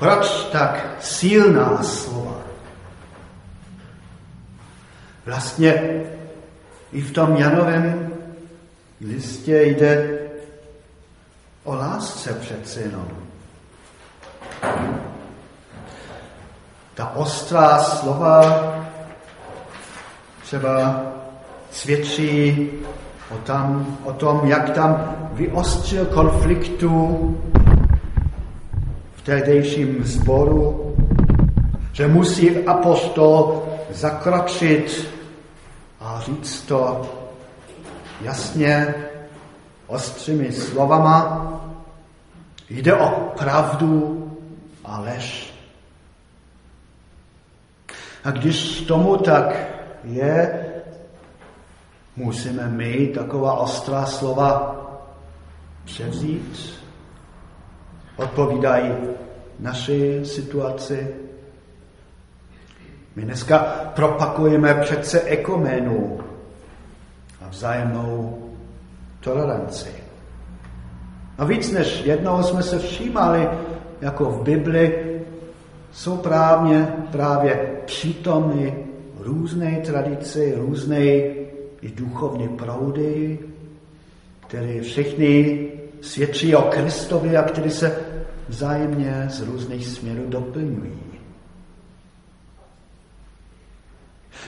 Proč tak silná slova? Vlastně i v tom Janovém listě jde o lásce přece jenom. Ta ostrá slova třeba svědčí o, tam, o tom, jak tam vyostřil konfliktu tehdejším sboru, že musí apostol zakročit a říct to jasně, ostrými slovama. Jde o pravdu a lež. A když tomu tak je, musíme my taková ostrá slova převzít. Odpovídají naší situaci. My dneska propakujeme přece ekoménu a vzájemnou toleranci. A víc než jednou jsme se všímali, jako v Bibli, jsou právě, právě přítomny různé tradice, různé i duchovní proudy, které všechny svědčí o Kristovi a které se vzájemně z různých směrů doplňují.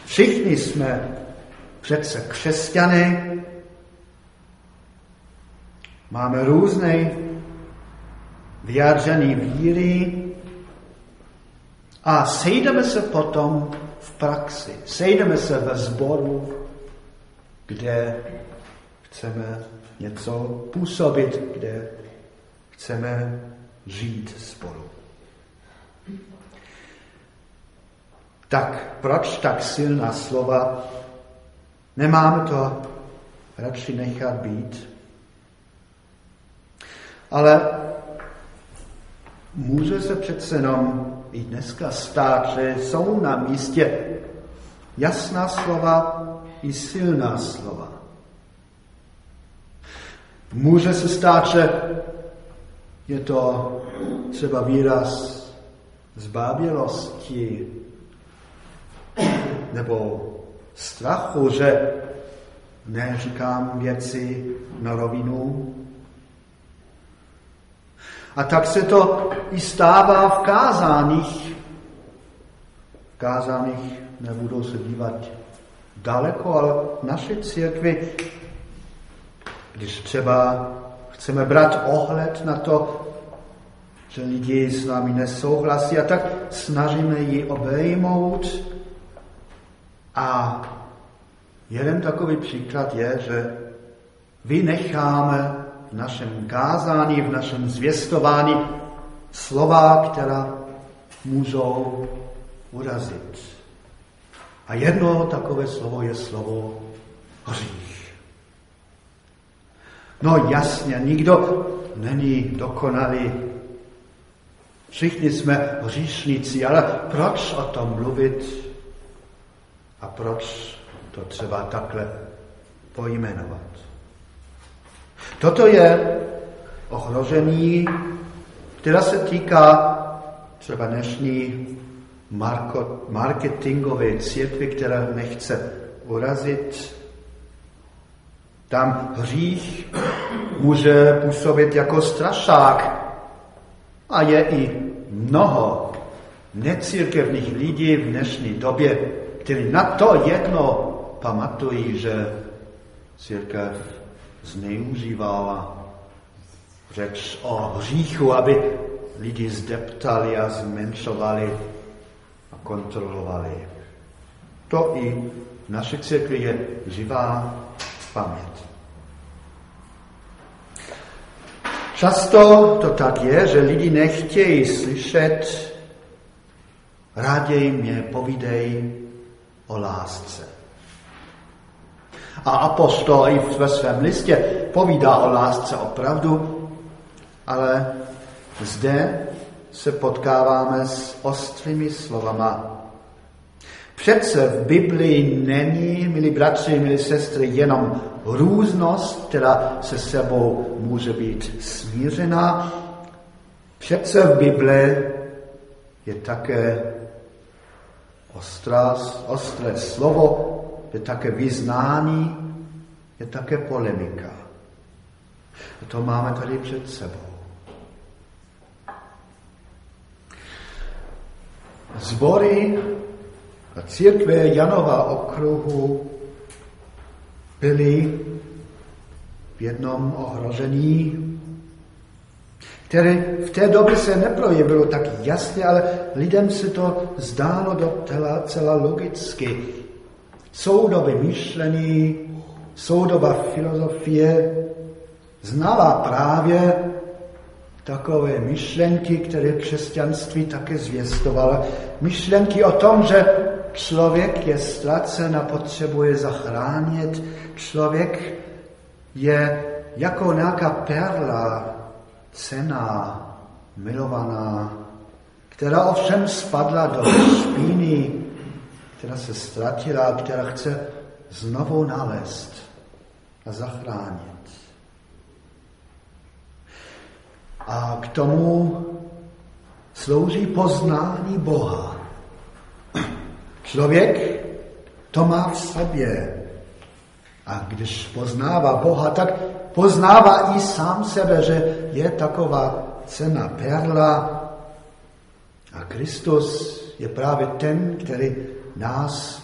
Všichni jsme přece křesťany, máme různé vyjádřené víry a sejdeme se potom v praxi. Sejdeme se ve sboru, kde chceme něco působit, kde chceme žít spolu. Tak proč tak silná slova? Nemáme to radši nechat být. Ale může se přece jenom i dneska stát, že jsou na místě jasná slova i silná slova. Může se stát, že je to třeba výraz zbábělosti nebo strachu, že neříkám věci na rovinu. A tak se to i stává v kázáních. V kázáních nebudou se dívat daleko, ale v naší církvi, když třeba chceme brát ohled na to, že lidi s námi nesouhlasí a tak snažíme ji obejmout. A jeden takový příklad je, že vynecháme v našem kázání, v našem zvěstování slova, která můžou urazit. A jedno takové slovo je slovo hřích. No jasně, nikdo není dokonalý. Všichni jsme hříšníci, ale proč o tom mluvit a proč to třeba takhle pojmenovat? Toto je ohrožení, která se týká třeba dnešní marketingové církvy, která nechce urazit. Tam hřích může působit jako strašák a je i mnoho necírkevných lidí v dnešní době, kteří na to jedno pamatují, že církev zneužívala řeč o hříchu, aby lidi zdeptali a zmenšovali kontrolovali. To i v naší církvi je živá paměť. Často to tak je, že lidi nechtějí slyšet, raději mě povídej o lásce. A apostol i ve svém listě povídá o lásce opravdu, ale zde se potkáváme s ostrými slovama. Přece v Biblii není, milí bratři, milí sestry, jenom různost, která se sebou může být smířená. Přece v Biblii je také ostrá, ostré slovo, je také vyznání, je také polemika. A to máme tady před sebou. Zbory a církve Janova okruhu byly v jednom ohrožení, které v té době se neprojevilo tak jasně, ale lidem se to zdálo docela celá logicky. Soudoby myšlení, soudoba filozofie znala právě takové myšlenky, které křesťanství také zvěstovalo. Myšlenky o tom, že člověk je ztracen a potřebuje zachránit. Člověk je jako nějaká perla, cená, milovaná, která ovšem spadla do špíny, která se ztratila, která chce znovu nalézt a zachránit. A k tomu slouží poznání Boha. Člověk to má v sobě. A když poznává Boha, tak poznává i sám sebe, že je taková cena perla. A Kristus je právě ten, který nás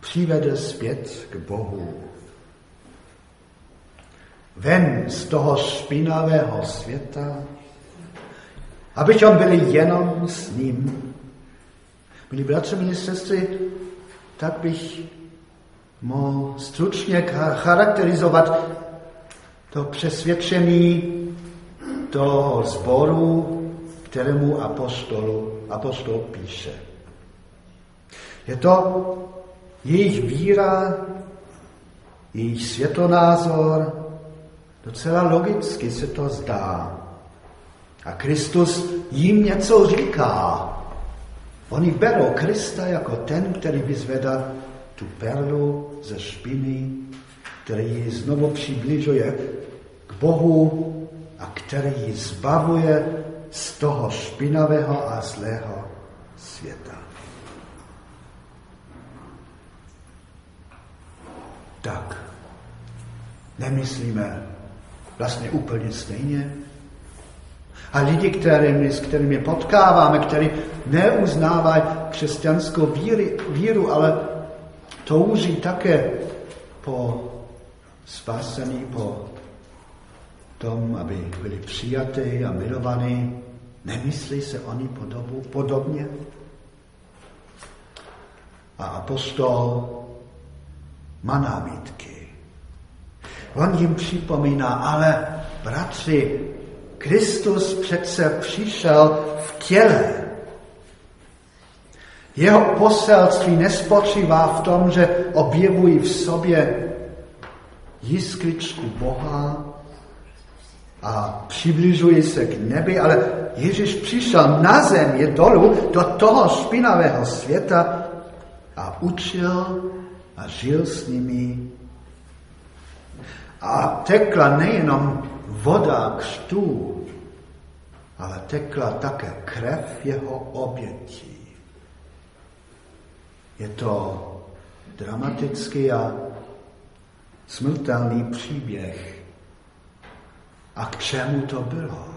přivede zpět k Bohu. Ven z toho špinavého světa, abychom byli jenom s ním. Milí bratři, milí sestry, tak bych mohl stručně charakterizovat to přesvědčení toho zboru, kterému apostolu, apostol píše. Je to jejich víra, jejich světonázor, docela logicky se to zdá. A Kristus jim něco říká. Oni berou Krista jako ten, který vyzvedá tu perlu ze špiny, který ji znovu přibližuje k Bohu a který ji zbavuje z toho špinavého a zlého světa. Tak, nemyslíme vlastně úplně stejně. A lidi, kterými, s kterými potkáváme, kteří neuznávají křesťanskou víry, víru, ale touží také po spasení, po tom, aby byli přijatí a milovaní, nemyslí se oni podobu, podobně? A apostol má námitky. On jim připomíná, ale bratři, Kristus přece přišel v těle. Jeho poselství nespočívá v tom, že objevují v sobě jiskričku Boha a přibližují se k nebi, ale Ježíš přišel na zem, je dolů, do toho špinavého světa a učil a žil s nimi. A tekla nejenom voda křtů, ale tekla také krev jeho obětí. Je to dramatický a smrtelný příběh. A k čemu to bylo?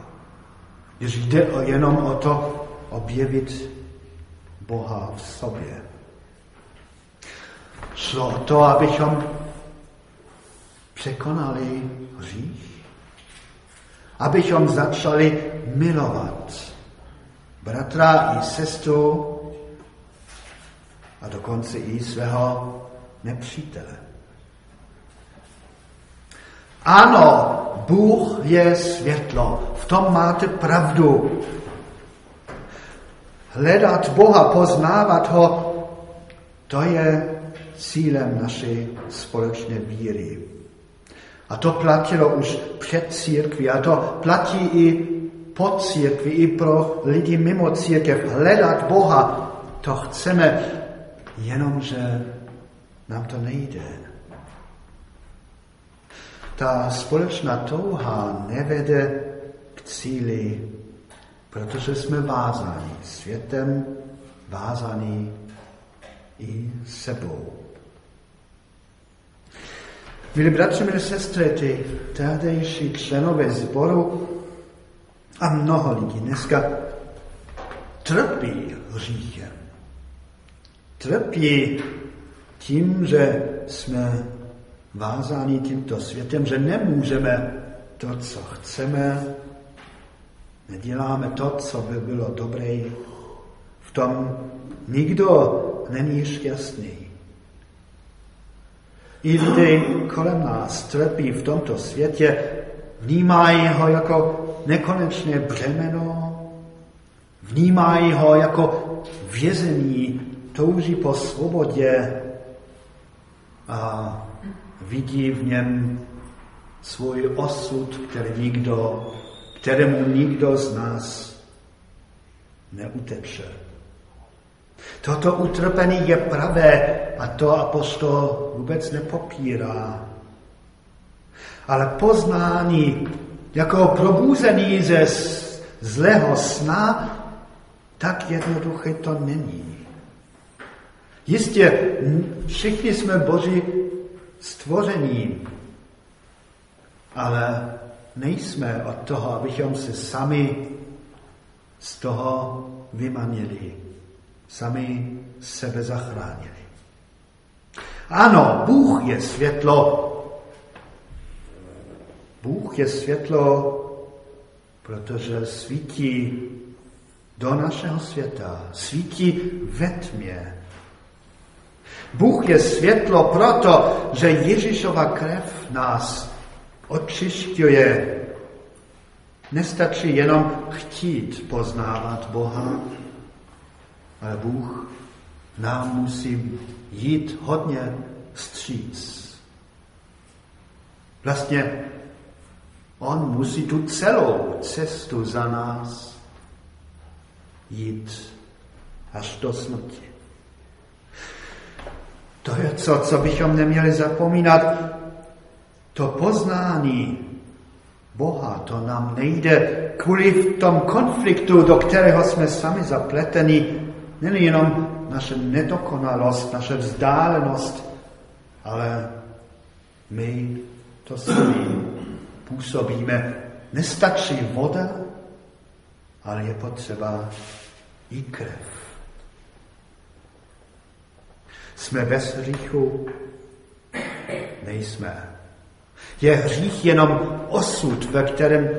Když jde jenom o to objevit Boha v sobě. Šlo o to, abychom překonali hřích, abychom začali milovat bratra i sestru a dokonce i svého nepřítele. Ano, Bůh je světlo, v tom máte pravdu. Hledat Boha, poznávat ho, to je cílem naší společné víry. A to platilo už před církví a to platí i po církvi, i pro lidi mimo církev. Hledat Boha, to chceme, jenomže nám to nejde. Ta společná touha nevede k cíli protože jsme vázáni světem, vázaný i sebou. Milí bratři, milí sestry, ty tehdejší členové sboru a mnoho lidí dneska trpí hříchem. Trpí tím, že jsme vázáni tímto světem, že nemůžeme to, co chceme, neděláme to, co by bylo dobré. V tom nikdo není šťastný. I lidé kolem nás trpí v tomto světě, vnímají ho jako nekonečné břemeno, vnímají ho jako vězení, touží po svobodě a vidí v něm svůj osud, který nikdo, kterému nikdo z nás neuteče. Toto utrpení je pravé a to apostol vůbec nepopírá. Ale poznání jako probuzení ze zlého sna, tak jednoduché to není. Jistě, všichni jsme boží stvoření, ale nejsme od toho, abychom se sami z toho vymanili, sami sebe zachránili. Ano, Bůh je světlo. Bůh je světlo, protože svítí do našeho světa, svítí ve tmě. Bůh je světlo proto, že Ježíšova krev nás očišťuje. Nestačí jenom chtít poznávat Boha, ale Bůh nám musí jít hodně stříc. Vlastně on musí tu celou cestu za nás jít až do smrti. To je co, co bychom neměli zapomínat. To poznání Boha, to nám nejde kvůli v tom konfliktu, do kterého jsme sami zapleteni. Není jenom naše nedokonalost, naše vzdálenost, ale my to sami působíme. Nestačí voda, ale je potřeba i krev. Jsme bez hříchu? Nejsme. Je hřích jenom osud, ve kterém,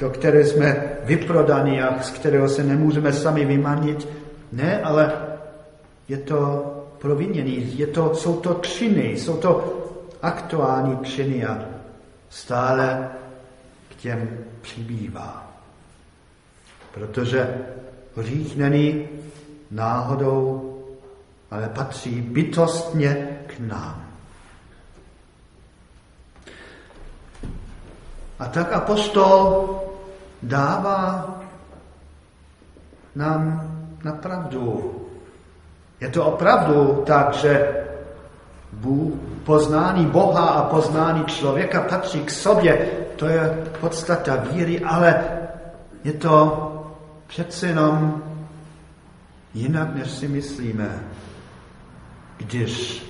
do které jsme vyprodaní a z kterého se nemůžeme sami vymanit? Ne, ale je to provinění, je to, jsou to činy, jsou to aktuální činy a stále k těm přibývá. Protože hřích není náhodou, ale patří bytostně k nám. A tak apostol dává nám na pravdu. Je to opravdu tak, že Bůh, poznání Boha a poznání člověka patří k sobě. To je podstata víry, ale je to přece jenom jinak, než si myslíme. Když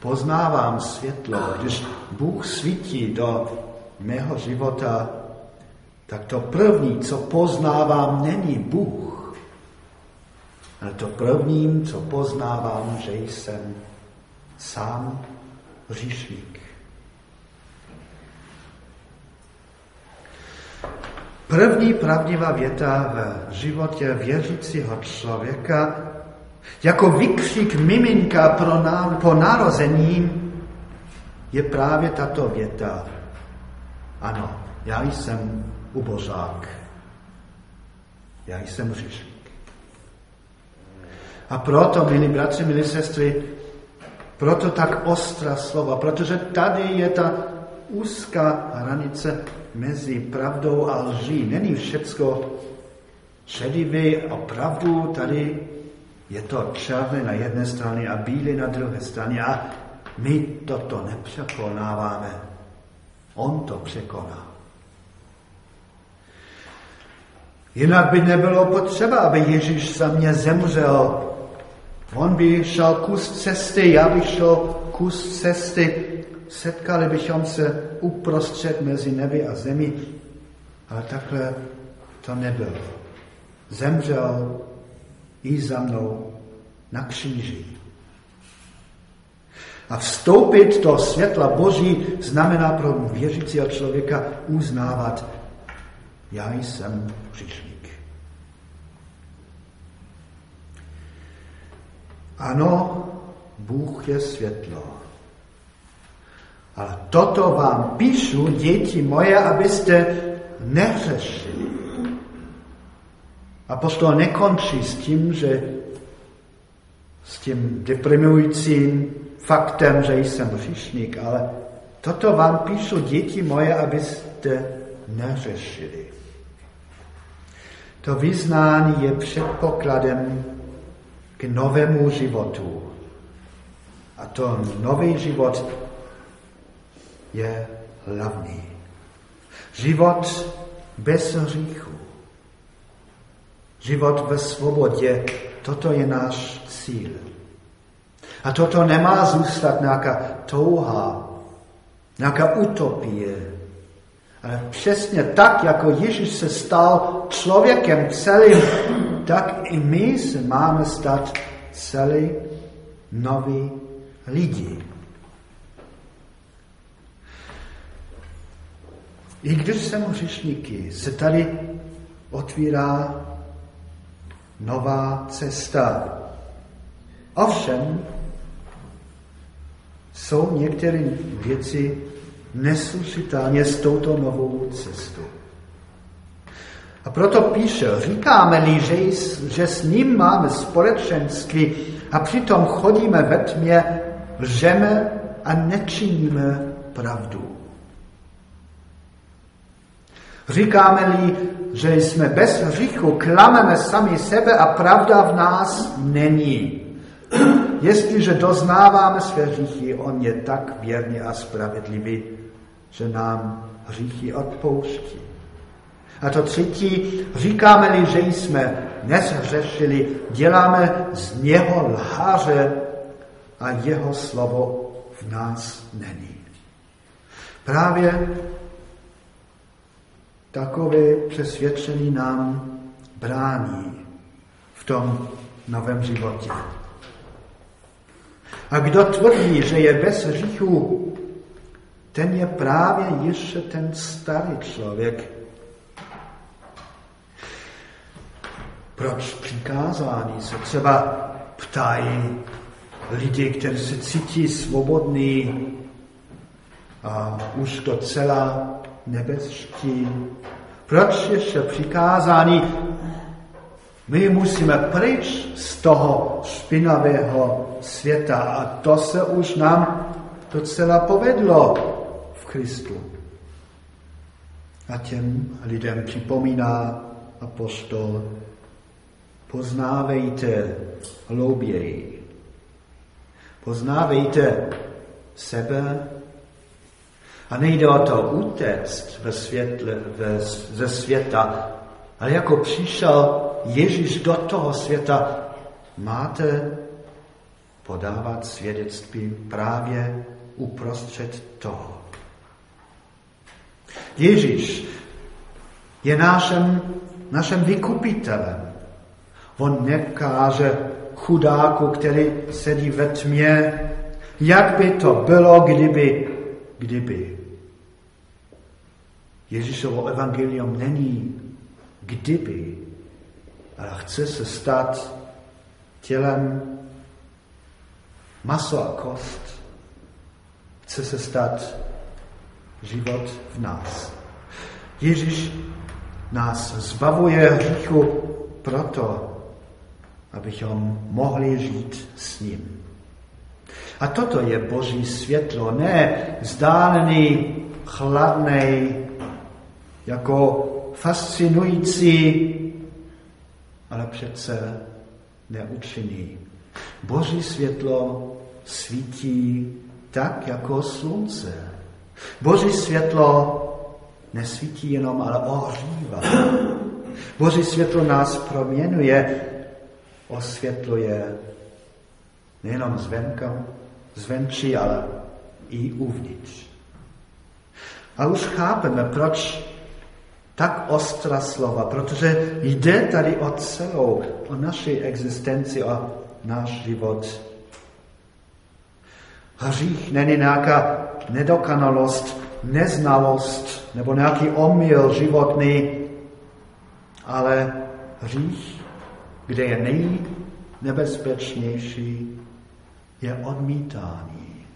poznávám světlo, když Bůh svítí do mého života, tak to první, co poznávám, není Bůh. Ale to prvním, co poznávám, že jsem sám hříšník. První pravdivá věta v životě věřícího člověka jako vykřik miminka pro ná, po narození je právě tato věta. Ano, já jsem ubožák. Já jsem hřišník. A proto, milí bratři, milí sestry, proto tak ostrá slova, protože tady je ta úzká hranice mezi pravdou a lží. Není všecko šedivé a pravdu tady je to černé na jedné straně a bílé na druhé straně a my toto nepřekonáváme. On to překoná. Jinak by nebylo potřeba, aby Ježíš za mě zemřel. On by šel kus cesty, já bych šel kus cesty. Setkali bychom se uprostřed mezi nebi a zemi. Ale takhle to nebylo. Zemřel i za mnou na kříži. A vstoupit do světla Boží znamená pro věřícího člověka uznávat, já jsem hříšník. Ano, Bůh je světlo. Ale toto vám píšu, děti moje, abyste neřešili. Apostol nekončí s tím, že s tím deprimujícím faktem, že jsem hříšník, ale toto vám píšu, děti moje, abyste neřešili. To vyznání je předpokladem k novému životu. A to nový život je hlavní. Život bez hříchu. Život ve svobodě, toto je náš cíl. A toto nemá zůstat nějaká touha, nějaká utopie. Ale přesně tak, jako Ježíš se stal člověkem celým, tak i my se máme stát celý noví lidi. I když jsem hřišníky, se tady otvírá nová cesta. Ovšem, jsou některé věci neslušitelně s touto novou cestou. A proto píše, říkáme-li, že, že s ním máme společenství a přitom chodíme ve tmě, lžeme a nečiníme pravdu. Říkáme-li, že jsme bez hříchu, klameme sami sebe a pravda v nás není. Jestliže doznáváme své hříchy, on je tak věrný a spravedlivý, že nám hříchy odpouští. A to třetí, říkáme-li, že jsme nezhřešili, děláme z něho lháře a jeho slovo v nás není. Právě takové přesvědčení nám brání v tom novém životě. A kdo tvrdí, že je bez hříchu, ten je právě ještě ten starý člověk. Proč přikázání se třeba ptají lidi, kteří se cítí svobodní a už docela nebeský. Proč ještě přikázání? My musíme pryč z toho špinavého světa a to se už nám docela povedlo v Kristu. A těm lidem připomíná apostol, poznávejte hlouběji. Poznávejte sebe a nejde o to utéct ve světle, ve, ze světa, ale jako přišel Ježíš do toho světa, máte podávat svědectví právě uprostřed toho. Ježíš je našem, našem vykupitelem. On nekáže chudáku, který sedí ve tmě, jak by to bylo, kdyby, kdyby. Ježíšovo evangelium není kdyby, ale chce se stát tělem maso a kost. Chce se stát život v nás. Ježíš nás zbavuje hříchu proto, abychom mohli žít s ním. A toto je Boží světlo, ne vzdálený, chladný, jako fascinující, ale přece neúčinný. Boží světlo svítí tak jako slunce. Boží světlo nesvítí jenom, ale ohřívá. Boží světlo nás proměnuje, osvětluje nejenom zvenka, zvenčí, ale i uvnitř. A už chápeme, proč tak ostrá slova, protože jde tady o celou, o naši existenci, o náš život. Hřích není nějaká nedokonalost, neznalost nebo nějaký omyl životný, ale hřích, kde je nejnebezpečnější, je odmítání.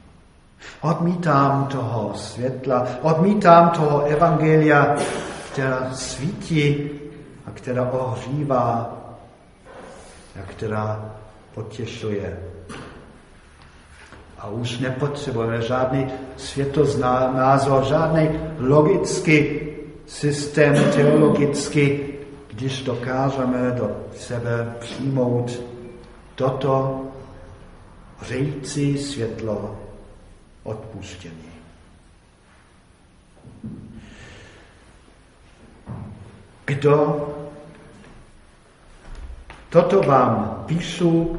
Odmítám toho světla, odmítám toho evangelia, která svítí a která ohřívá a která potěšuje. A už nepotřebujeme žádný světoznázor, žádný logický systém teologický, když dokážeme do sebe přijmout totořející světlo odpuštění. Kdo toto vám píšu,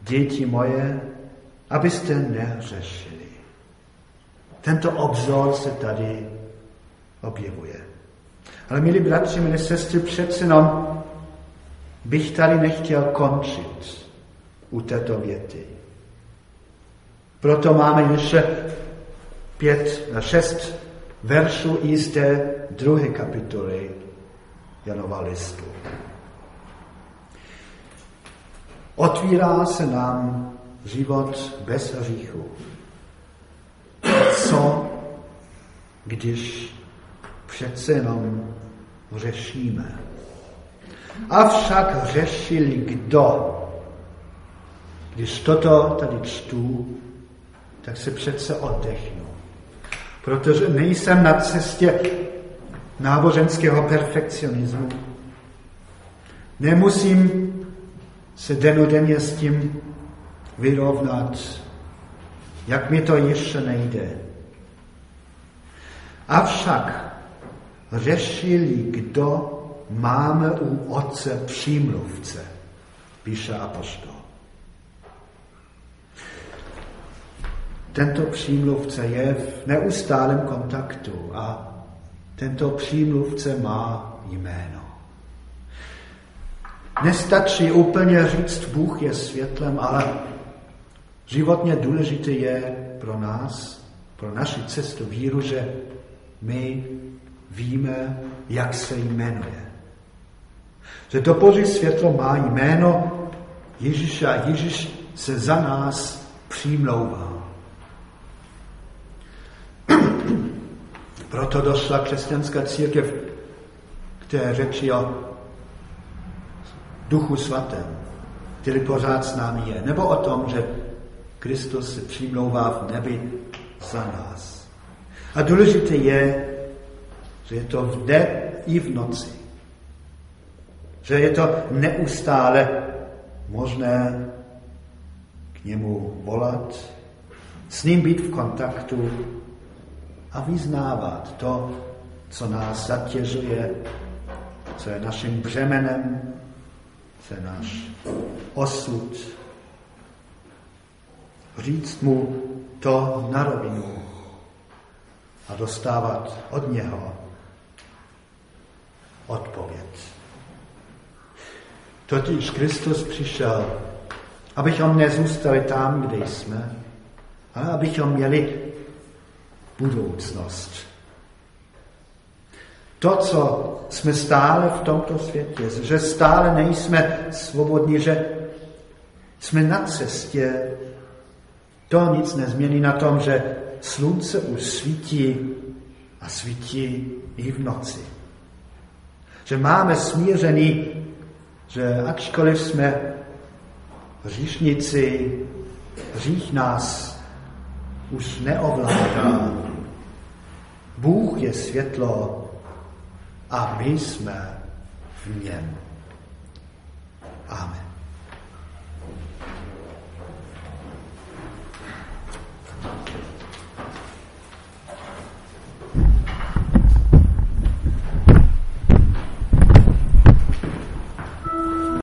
děti moje, abyste neřešili. Tento obzor se tady objevuje. Ale milí bratři, milí sestry, přece jenom bych tady nechtěl končit u této věty. Proto máme ještě pět, šest veršů i z té druhé kapitoly Janova listu. Otvírá se nám život bez hříchu. Co, když přece jenom řešíme? Avšak řešili kdo? Když toto tady čtu, tak se přece oddechnu. Protože nejsem na cestě náboženského perfekcionismu. Nemusím se denodenně s tím vyrovnat, jak mi to ještě nejde. Avšak řešili, kdo máme u otce přímluvce, píše apostol. Tento přímluvce je v neustálém kontaktu a tento přímluvce má jméno. Nestačí úplně říct, Bůh je světlem, ale životně důležité je pro nás, pro naši cestu víru, že my víme, jak se jmenuje. Že to Boží světlo má jméno Ježíše a Ježíš se za nás přimlouvá. Proto došla křesťanská církev k té řeči o duchu svatém, který pořád s námi je. Nebo o tom, že Kristus se přimlouvá v nebi za nás. A důležité je, že je to v den i v noci. Že je to neustále možné k němu volat, s ním být v kontaktu a vyznávat to, co nás zatěžuje, co je naším břemenem, co je náš osud. Říct mu to na rovinu a dostávat od něho odpověď. Totiž Kristus přišel, abychom nezůstali tam, kde jsme, ale abychom měli budoucnost. To, co jsme stále v tomto světě, že stále nejsme svobodní, že jsme na cestě, to nic nezmění na tom, že slunce už svítí a svítí i v noci. Že máme smířený, že ačkoliv jsme hříšnici, hřích nás už neovládá. Bůh je světlo a my jsme v něm. Amen.